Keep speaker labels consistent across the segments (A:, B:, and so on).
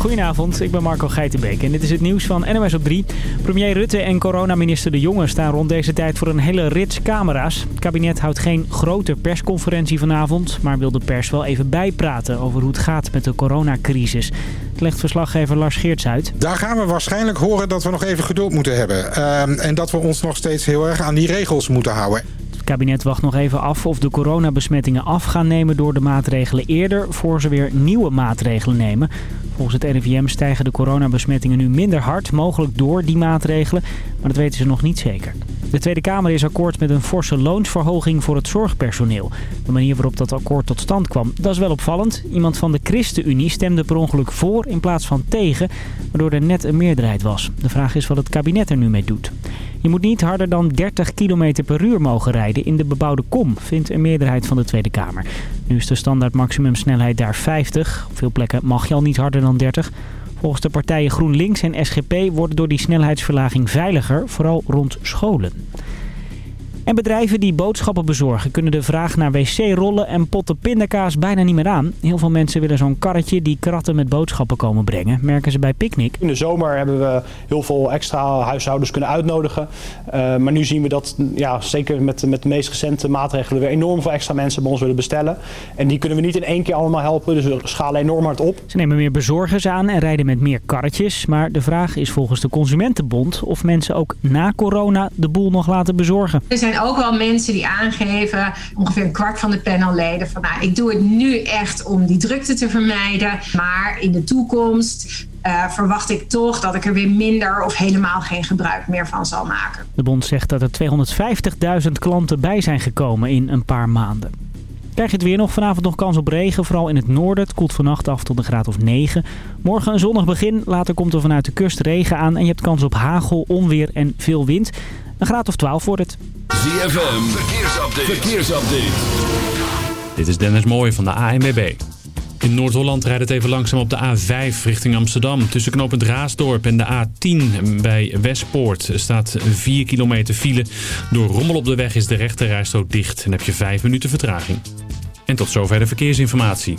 A: Goedenavond, ik ben Marco Geitenbeek en dit is het nieuws van NOS op 3. Premier Rutte en coronaminister De Jonge staan rond deze tijd voor een hele rits camera's. Het kabinet houdt geen grote persconferentie vanavond, maar wil de pers wel even bijpraten over hoe het gaat met de coronacrisis. Het legt verslaggever Lars Geerts uit.
B: Daar gaan we waarschijnlijk horen dat we nog even geduld moeten hebben. Ehm, en dat we ons nog steeds heel erg aan die regels moeten houden.
A: Het kabinet wacht nog even af of de coronabesmettingen af gaan nemen door de maatregelen eerder... voor ze weer nieuwe maatregelen nemen. Volgens het RIVM stijgen de coronabesmettingen nu minder hard, mogelijk door die maatregelen. Maar dat weten ze nog niet zeker. De Tweede Kamer is akkoord met een forse loonsverhoging voor het zorgpersoneel. De manier waarop dat akkoord tot stand kwam, dat is wel opvallend. Iemand van de ChristenUnie stemde per ongeluk voor in plaats van tegen, waardoor er net een meerderheid was. De vraag is wat het kabinet er nu mee doet. Je moet niet harder dan 30 km per uur mogen rijden in de bebouwde kom, vindt een meerderheid van de Tweede Kamer. Nu is de standaard maximumsnelheid daar 50. Op veel plekken mag je al niet harder dan 30. Volgens de partijen GroenLinks en SGP worden door die snelheidsverlaging veiliger, vooral rond scholen. En bedrijven die boodschappen bezorgen kunnen de vraag naar wc-rollen en potten pindakaas bijna niet meer aan. Heel veel mensen willen zo'n karretje die kratten met boodschappen komen brengen, merken ze bij Picnic.
C: In de zomer hebben we heel veel extra huishoudens kunnen uitnodigen. Uh, maar nu zien we dat, ja, zeker met, met de meest recente maatregelen, weer enorm veel extra mensen bij ons willen bestellen. En die kunnen we niet in één keer allemaal helpen, dus we schalen enorm hard op.
A: Ze nemen meer bezorgers aan en rijden met meer karretjes. Maar de vraag is volgens de Consumentenbond of mensen ook na corona de boel nog laten bezorgen.
D: Er zijn ook wel mensen die aangeven, ongeveer een kwart van de panelleden, van nou, ik doe het nu echt om die drukte te vermijden. Maar in de toekomst uh, verwacht ik toch dat ik er weer minder of helemaal geen gebruik meer van zal maken.
A: De bond zegt dat er 250.000 klanten bij zijn gekomen in een paar maanden. Krijg je het weer nog? Vanavond nog kans op regen, vooral in het noorden. Het koelt vannacht af tot een graad of 9. Morgen een zonnig begin, later komt er vanuit de kust regen aan... en je hebt kans op hagel, onweer en veel wind. Een graad of 12 wordt het.
E: ZFM, verkeersupdate. verkeersupdate.
F: Dit is Dennis Mooij van de ANWB. In Noord-Holland rijdt het even langzaam op de A5 richting Amsterdam. Tussen knooppunt Raasdorp en de A10 bij Westpoort staat 4 kilometer file. Door rommel op de weg is de rechterrijstrook dicht en heb je 5 minuten vertraging. En tot zover de verkeersinformatie.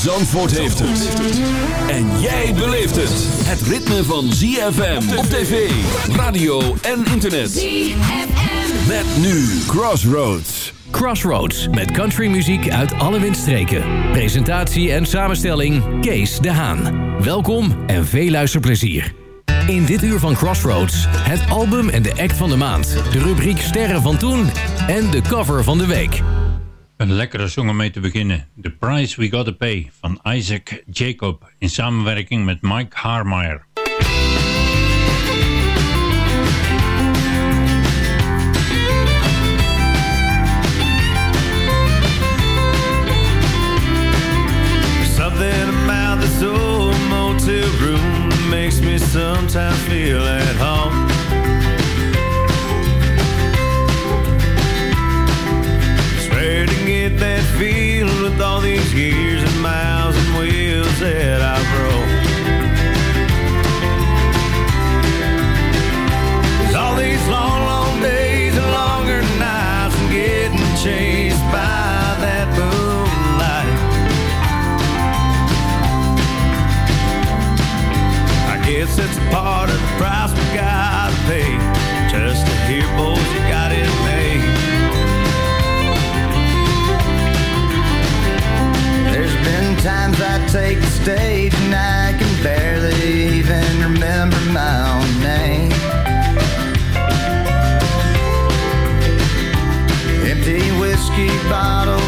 E: Zandvoort heeft het. En jij beleeft het. Het ritme van ZFM op tv, radio en internet.
G: ZFM.
E: Met nu Crossroads.
H: Crossroads met countrymuziek uit alle windstreken. Presentatie en samenstelling Kees de Haan. Welkom en veel luisterplezier. In dit uur van Crossroads het album en de act van de maand. De rubriek Sterren van Toen en de cover van de week.
I: Een lekkere song om mee te beginnen. The Price We Gotta Pay van Isaac Jacob in samenwerking met Mike Harmeyer.
J: Sometimes feel at home. part of the price we gotta pay just to hear boys you got it made. There's been times I
K: take the stage and I can barely even remember my own name. Empty whiskey bottle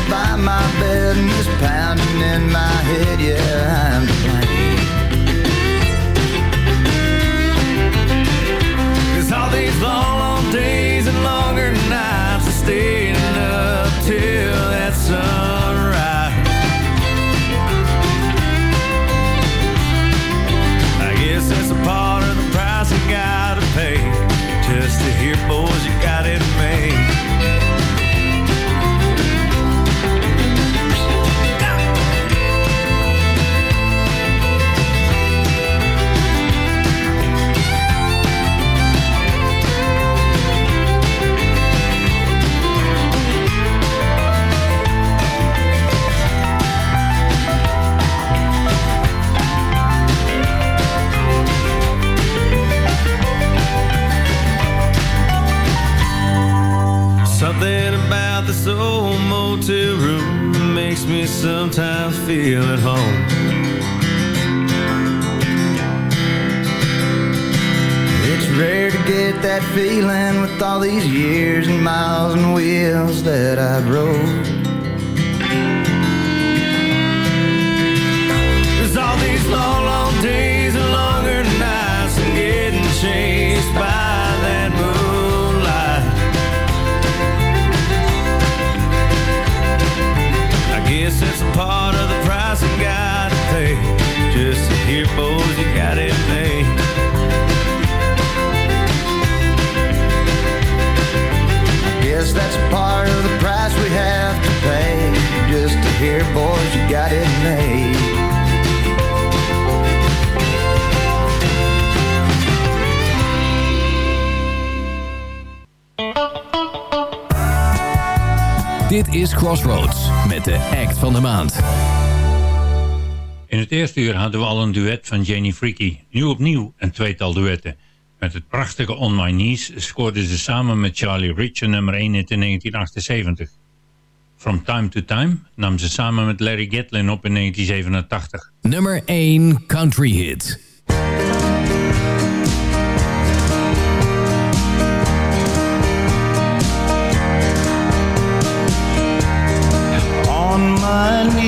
J: de maand.
I: In het eerste uur hadden we al een duet van Janie Freaky. Nu opnieuw een tweetal duetten. Met het prachtige On My Knees scoorden ze samen met Charlie Rich nummer 1 in 1978. From Time to Time nam ze samen met Larry Gatlin op in 1987.
J: Nummer 1 Country Hit.
L: one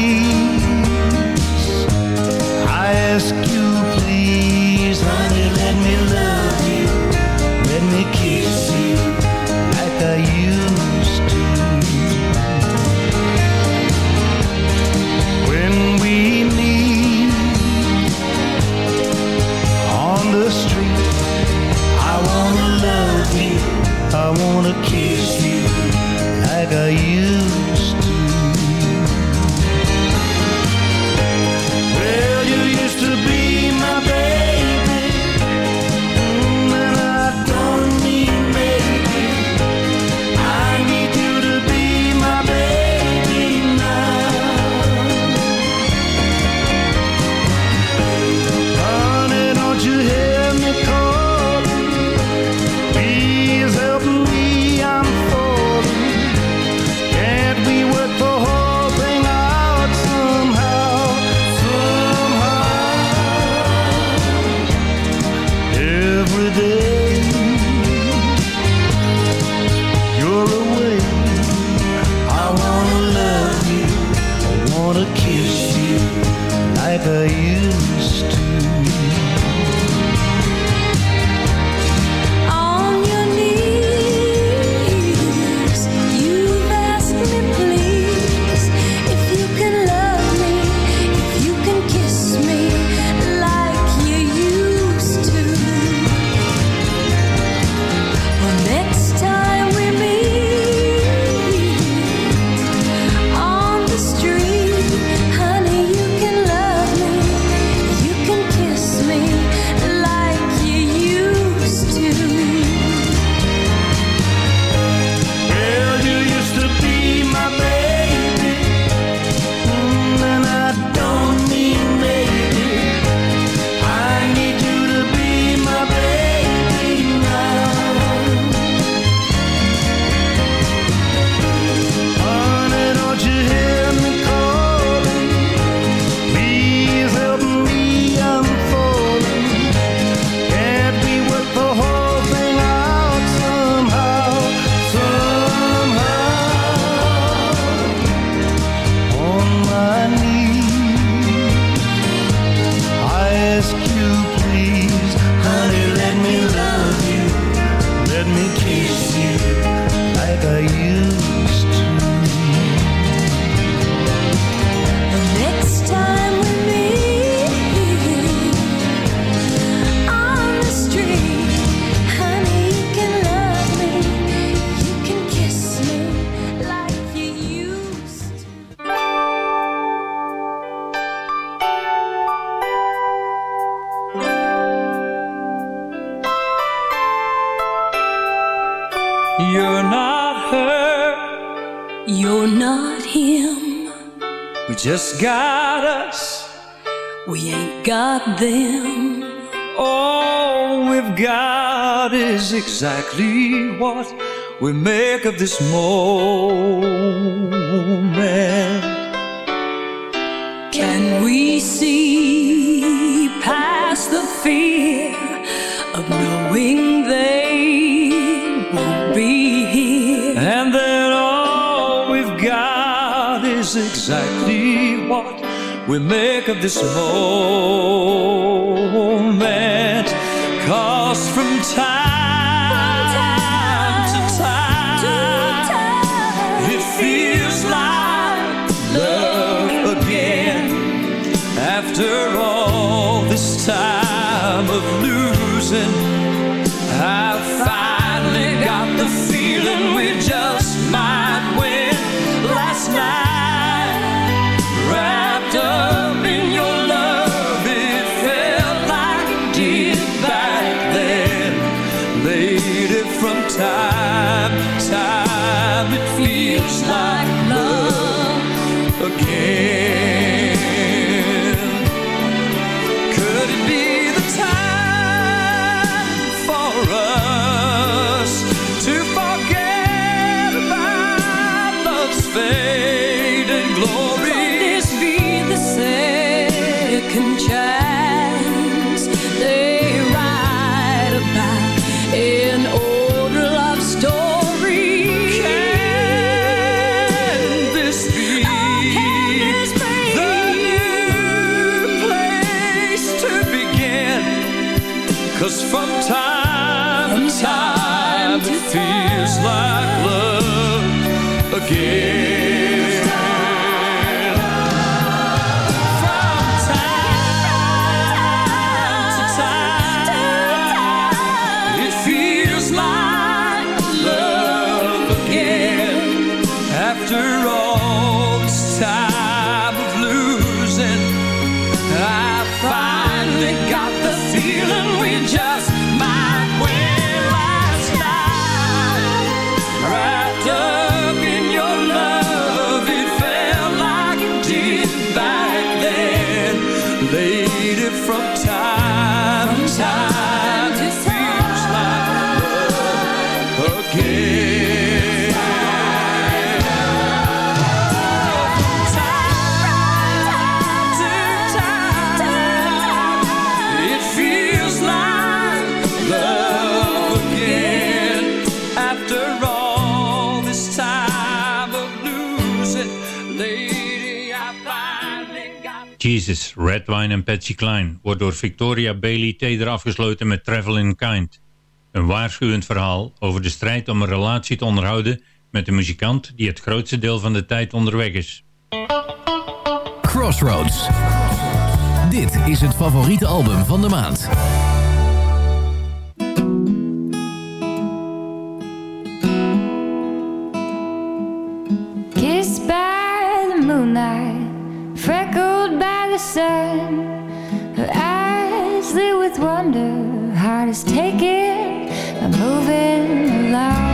L: what we make of this moment. Can we see past the fear of knowing they won't be here? And that all we've got is exactly what we make of this moment. Cause from time never
I: Jesus Red Wine en Patsy Klein, wordt door Victoria Bailey teder afgesloten met Travel in Kind. Een waarschuwend verhaal over de strijd om een relatie te onderhouden met een muzikant die het grootste deel van de tijd onderweg is.
M: Crossroads. Dit is het favoriete album van de maand.
N: the sun. Her eyes lit with wonder, heart is taking, I'm moving along.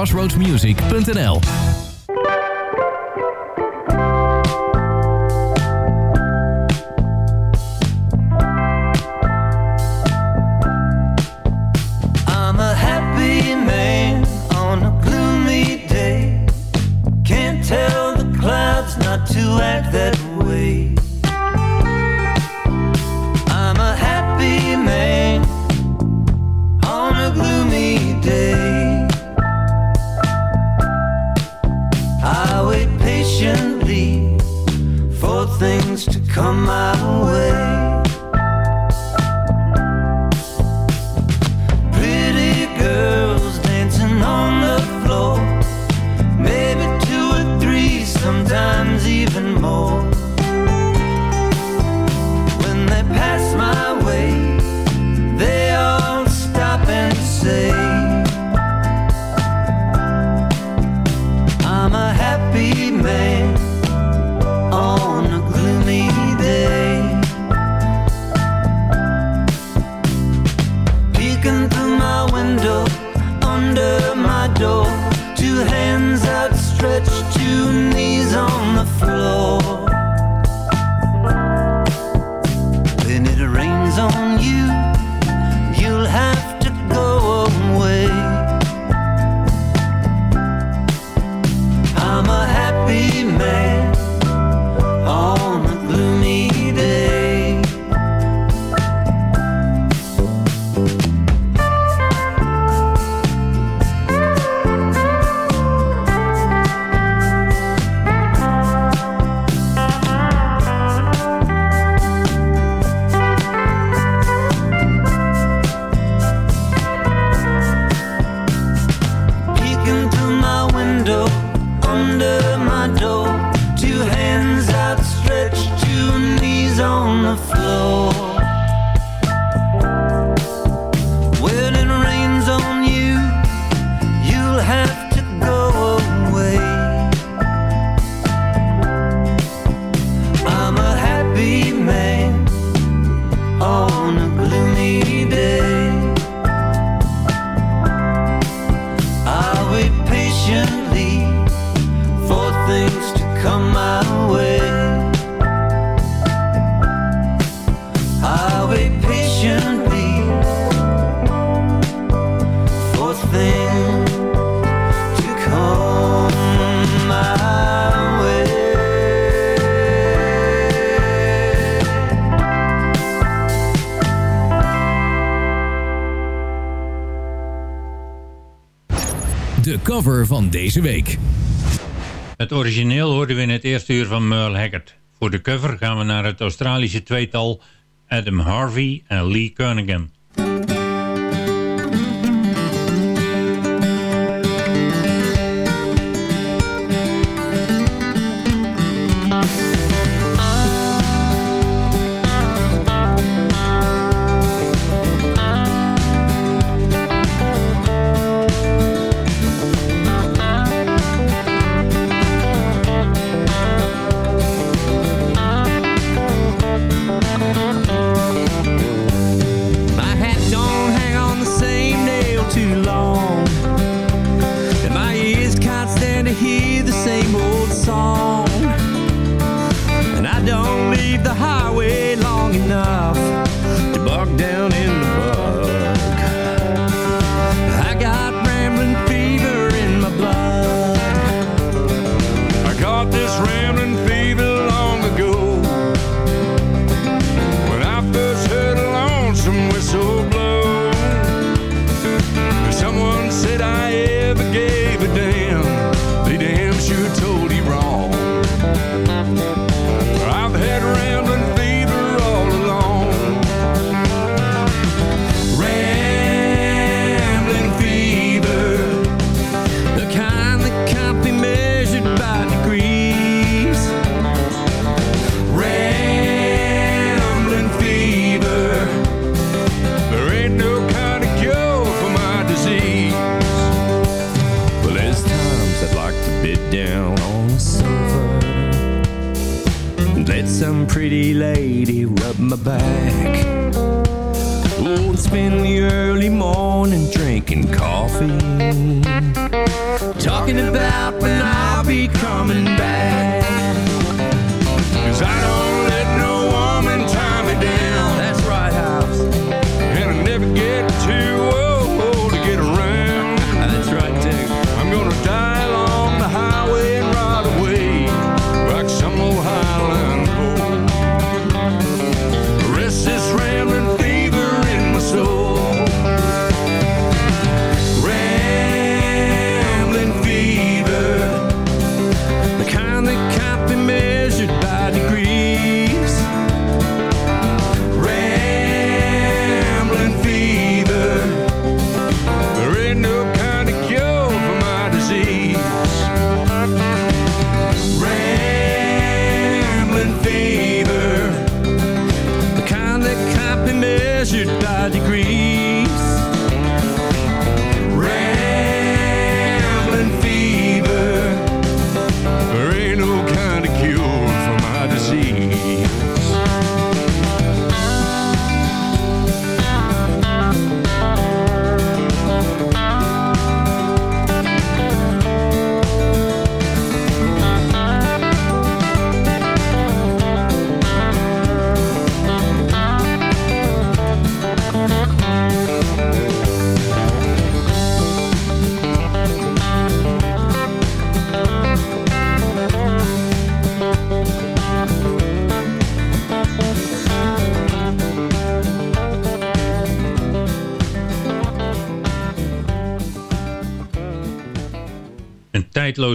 H: crossroadsmusic.nl van deze week.
I: Het origineel hoorden we in het eerste uur van Merle Haggard. Voor de cover gaan we naar het Australische tweetal Adam Harvey en Lee
M: Cunningham. got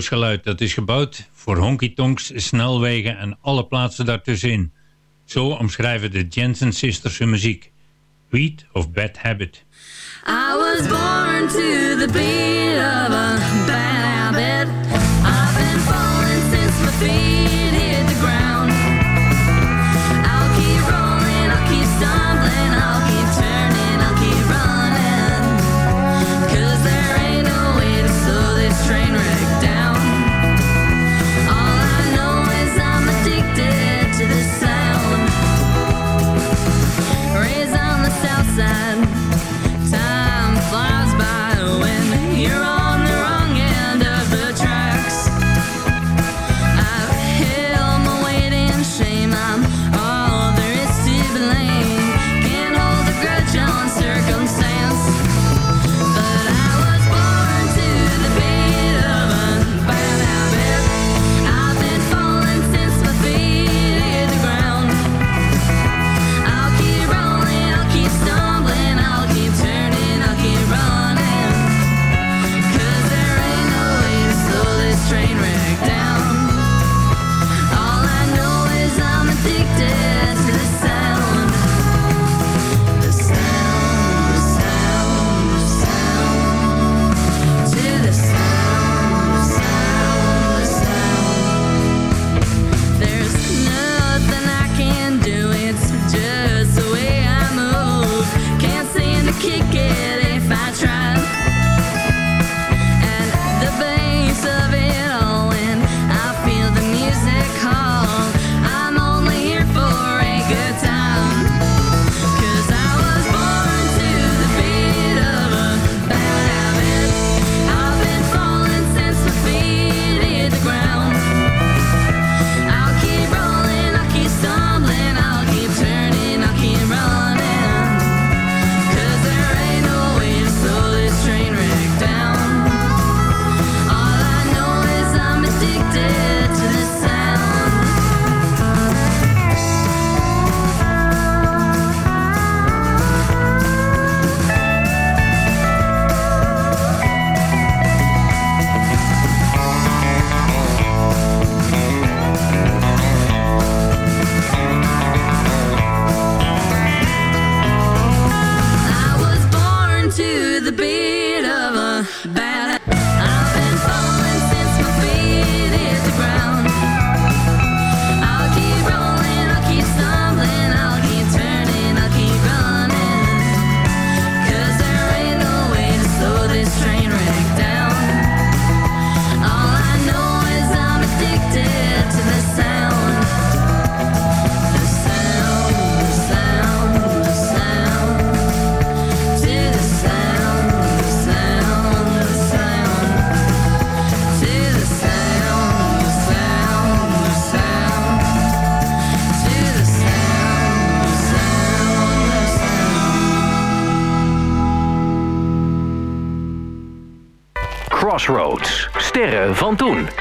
I: geluid dat is gebouwd voor honky-tonks, snelwegen en alle plaatsen daartussenin. Zo omschrijven de Jensen Sisters hun muziek. Weed of Bad Habit.
O: I was born to the a bad habit. Since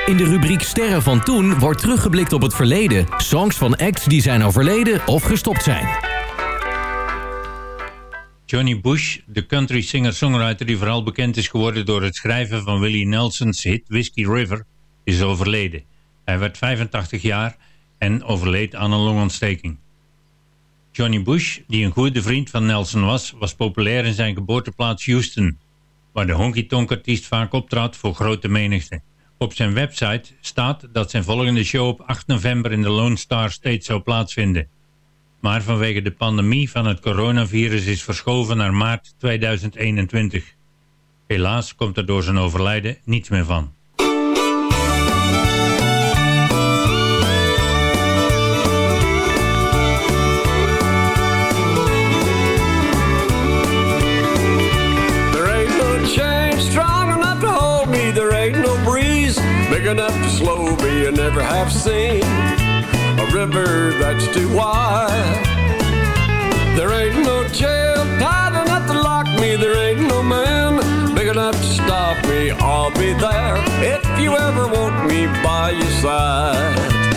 H: In de rubriek Sterren van toen wordt teruggeblikt op het verleden. Songs van acts die zijn overleden of gestopt zijn.
I: Johnny Bush, de country singer-songwriter die vooral bekend is geworden door het schrijven van Willie Nelson's hit Whiskey River, is overleden. Hij werd 85 jaar en overleed aan een longontsteking. Johnny Bush, die een goede vriend van Nelson was, was populair in zijn geboorteplaats Houston, waar de honky-tonk-artiest vaak optrad voor grote menigte. Op zijn website staat dat zijn volgende show op 8 november in de Lone Star State zou plaatsvinden. Maar vanwege de pandemie van het coronavirus is verschoven naar maart 2021. Helaas komt er door zijn overlijden niets meer van.
L: Big enough to slow me. I never have seen a river that's too wide. There ain't no jail tight enough to lock me. There ain't no man big enough to stop me. I'll be there if you ever want me by your side.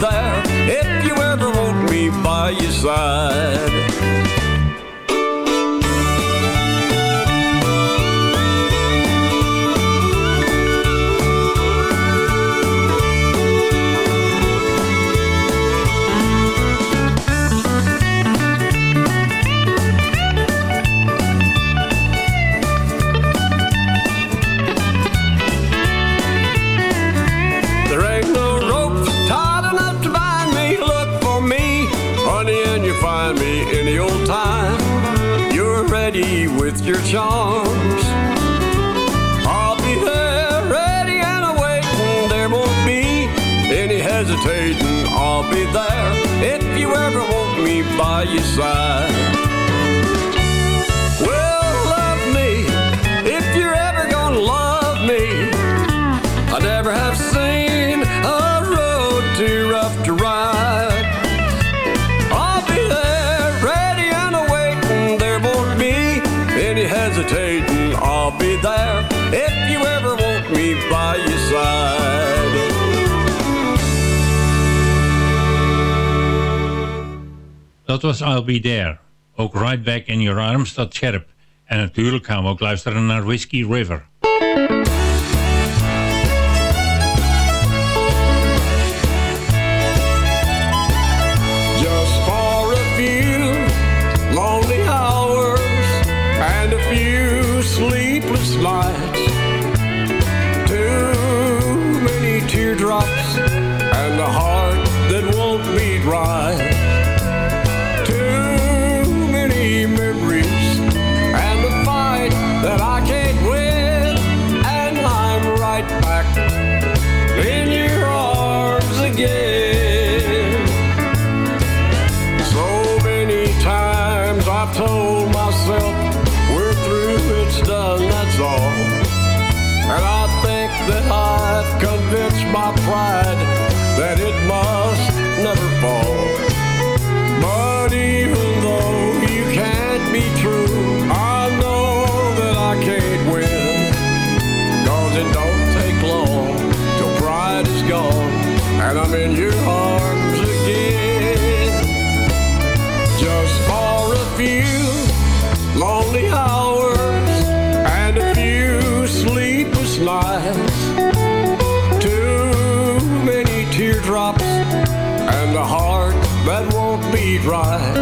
L: There if you ever want me by your side. By your side.
I: Dat was I'll Be There. Ook Right Back in Your Arms staat scherp. En natuurlijk gaan we ook luisteren naar Whiskey River.
L: Right.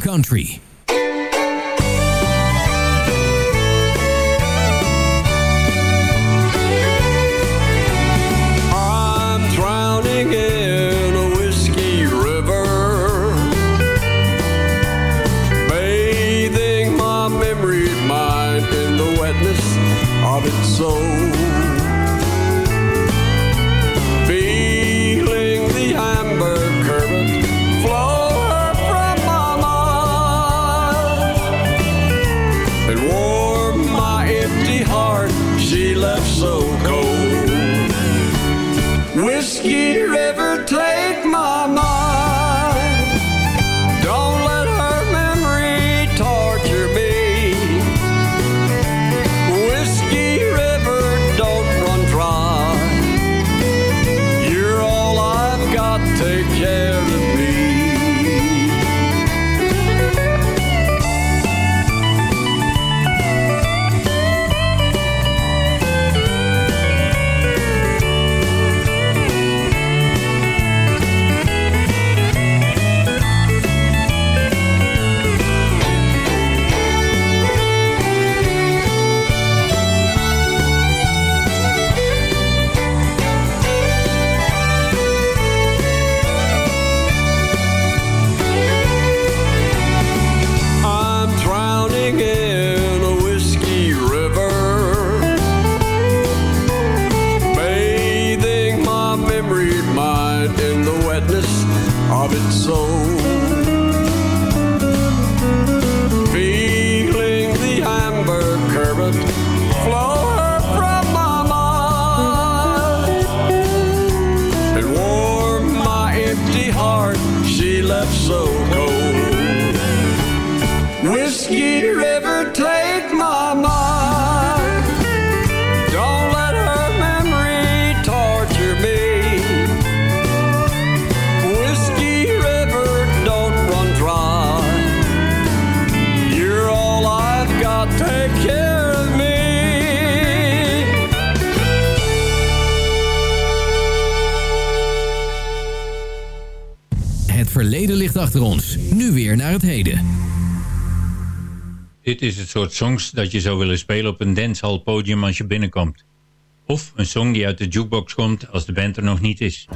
L: country. achter. Nu weer naar het heden.
P: Dit is het soort songs dat je zou willen spelen op een dancehall podium als je binnenkomt. Of een song die uit de jukebox komt als de band er nog niet is.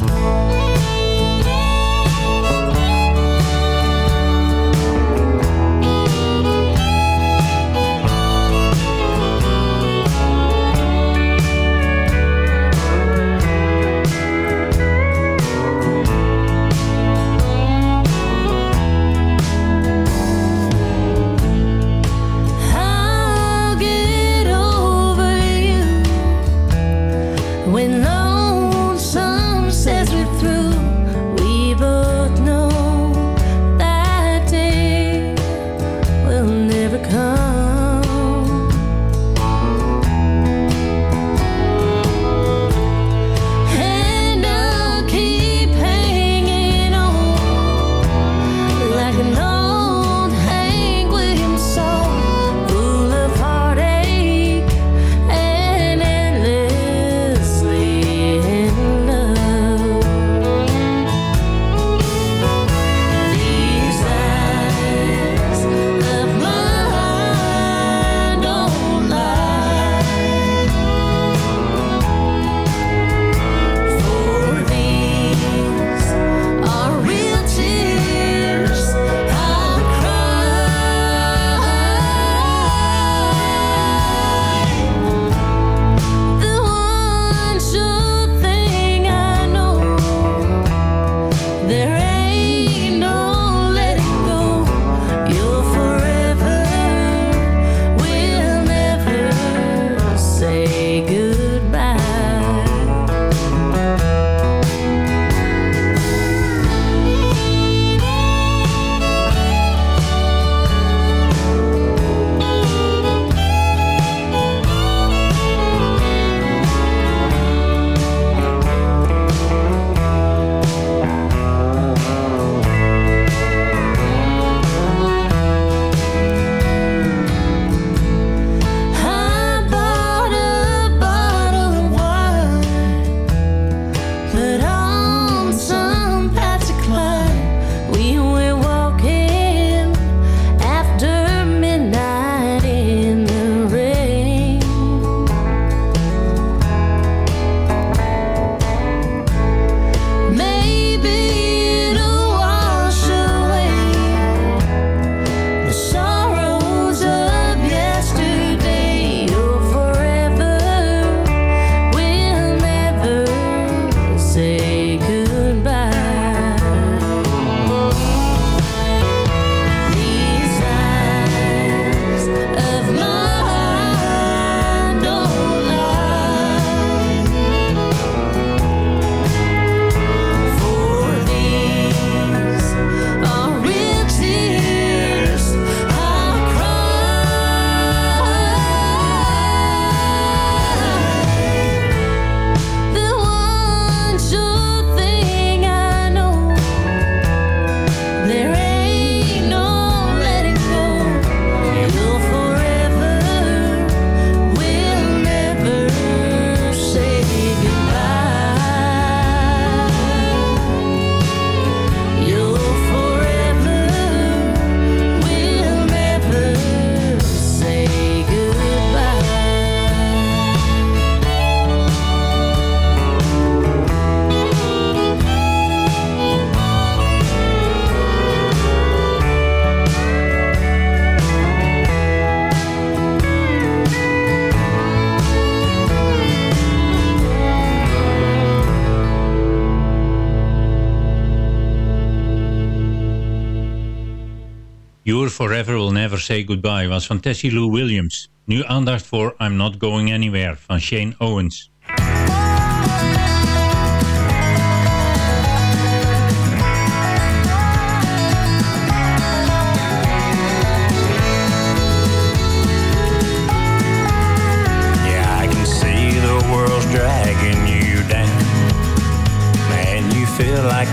I: Say Goodbye was van Tessie Lou Williams. Nu aandacht voor I'm Not Going Anywhere van Shane Owens.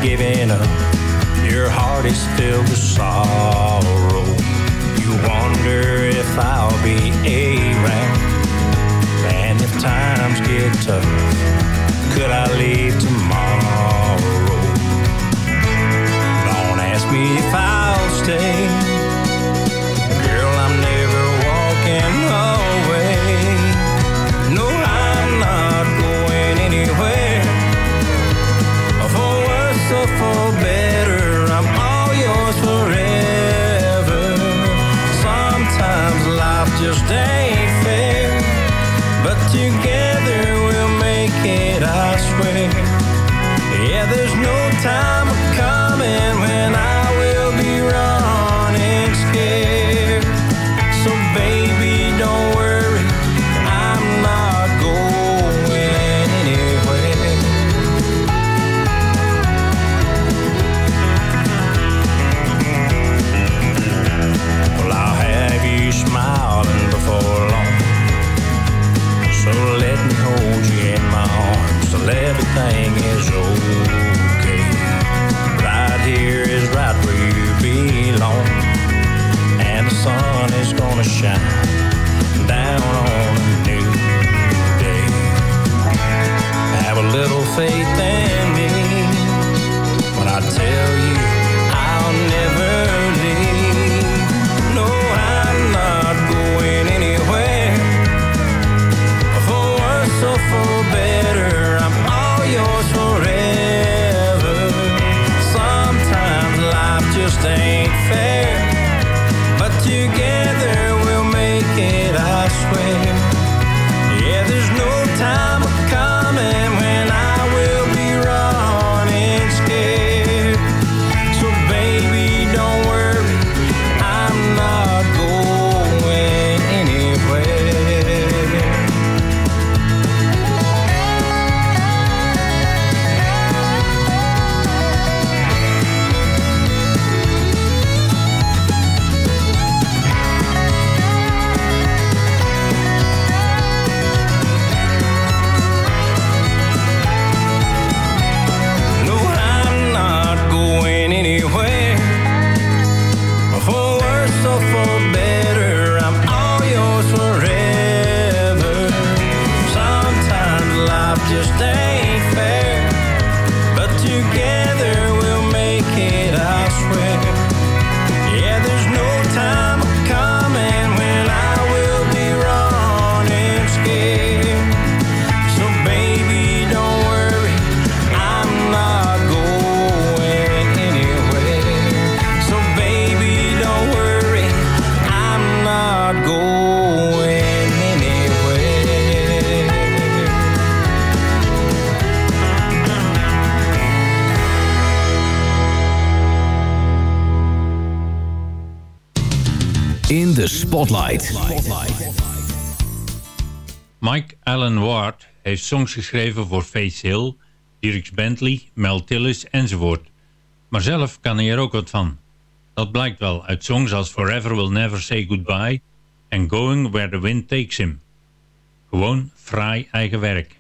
J: Giving up. Your heart is filled with sorrow. Wonder if I'll be around. Man, if times get tough, could I leave tomorrow? Don't ask me if I'll stay. Is down on a new day. Have a little faith in me when I tell you I'll never leave. No, I'm not going anywhere. For worse or for better, I'm all yours forever. Sometimes life just ain't fair,
I: Mike Allen Ward heeft songs geschreven voor Face Hill, Dierks Bentley, Mel Tillis enzovoort. Maar zelf kan hij er ook wat van. Dat blijkt wel uit songs als Forever Will Never Say Goodbye en Going Where the Wind Takes Him. Gewoon fraai eigen werk.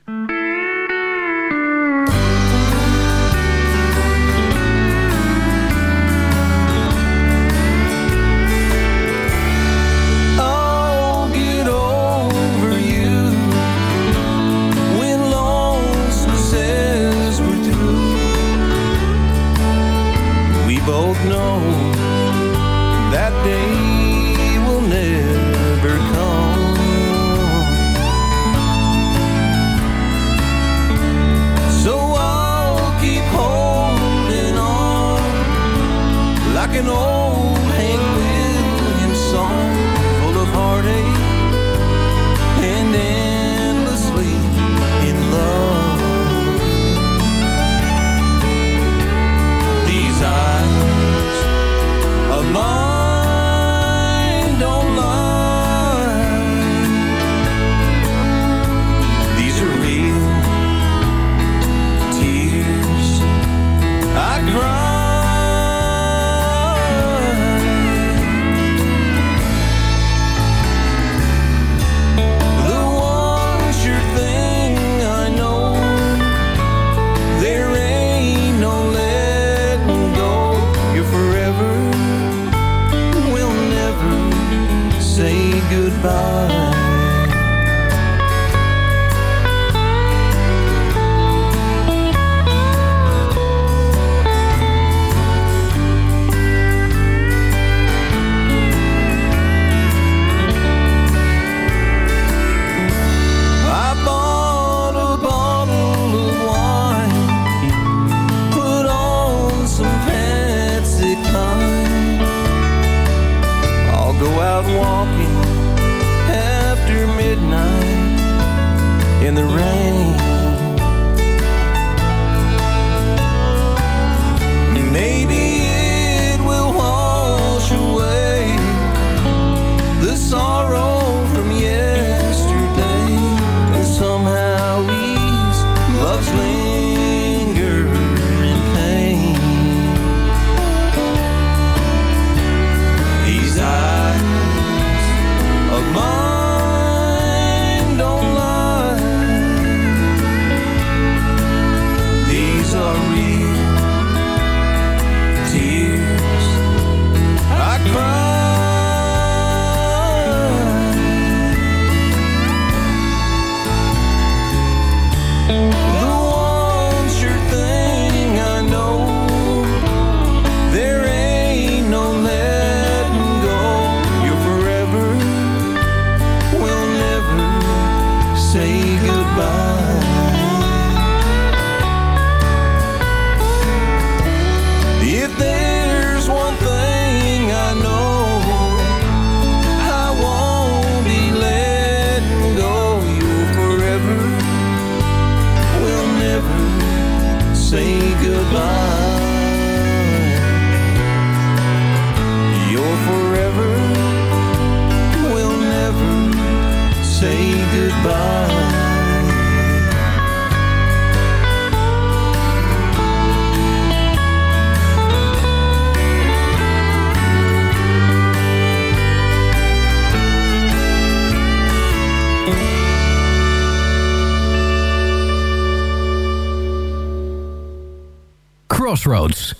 M: Crossroads.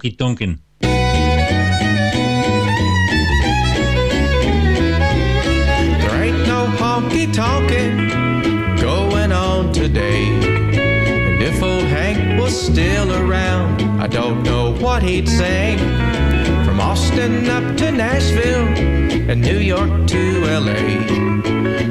I: Honky Tonkin'.
Q: There ain't no honky tonkin' going on today. And if old Hank was still around, I don't know what he'd say. From Austin up to Nashville and New York to LA.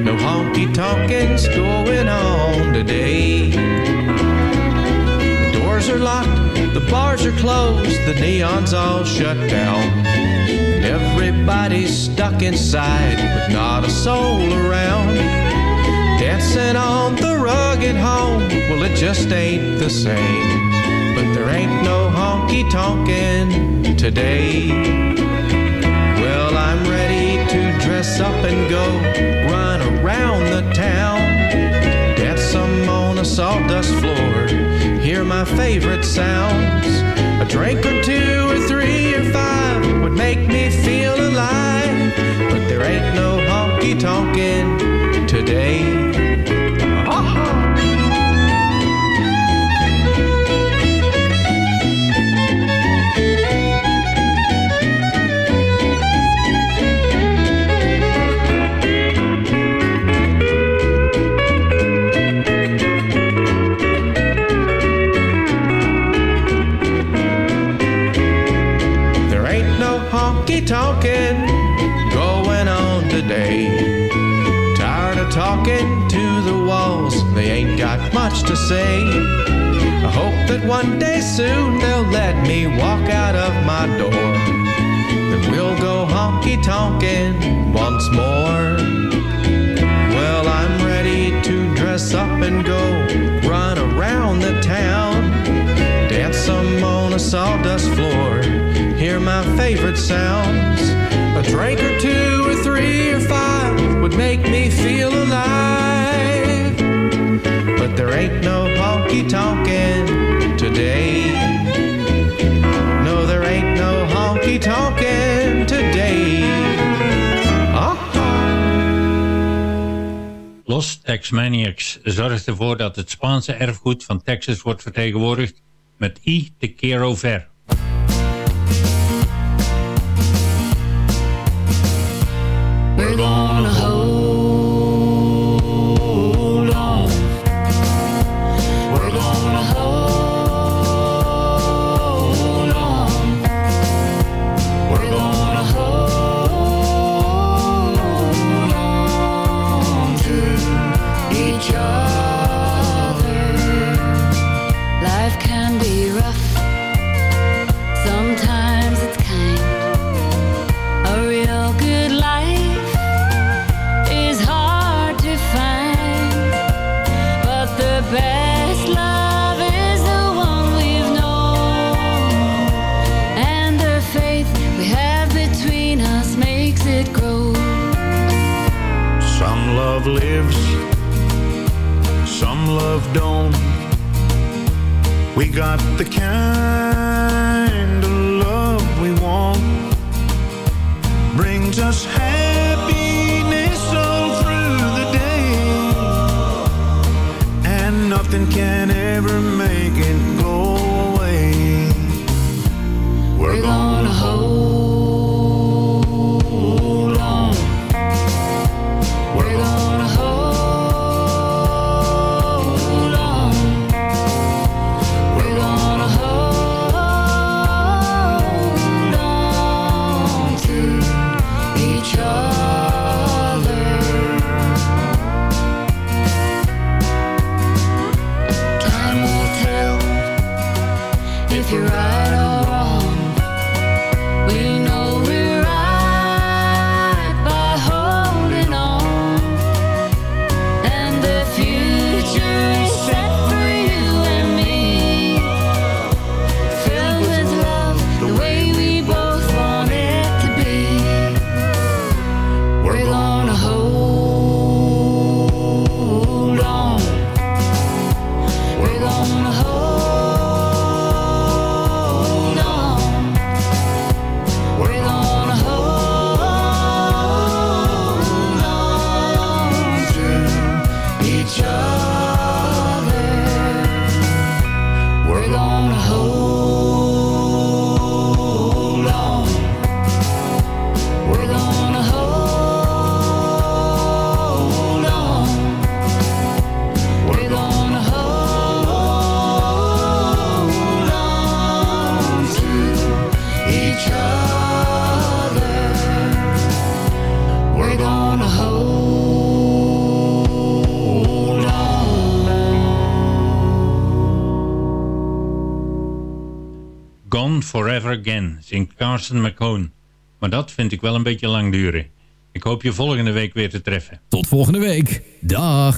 Q: No honky tonkin's going on today. The doors are locked, the bars are closed, the neon's all shut down. And everybody's stuck inside with not a soul around. Dancing on the rug at home, well, it just ain't the same. But there ain't no honky tonkin' today. Well, I'm ready to dress up and go run around the town. Dance some on a sawdust floor, hear my favorite sounds. Drink or two or three or five would make me feel alive. But there ain't no honky tonkin' that one day soon they'll let me walk out of my door. and we'll go honky tonkin' once more. Well, I'm ready to dress up and go run around the town. Dance some on a sawdust floor, hear my favorite sounds. A drink or two or three or five would make me feel alive.
N: But there ain't no honky tonkin' Los Texmaniacs zorgt ervoor dat het Spaanse erfgoed van Texas wordt vertegenwoordigd met I. Te Quiero Ver. Maar dat vind ik wel een beetje lang duren. Ik hoop je volgende week weer te treffen.
P: Tot volgende week. Dag.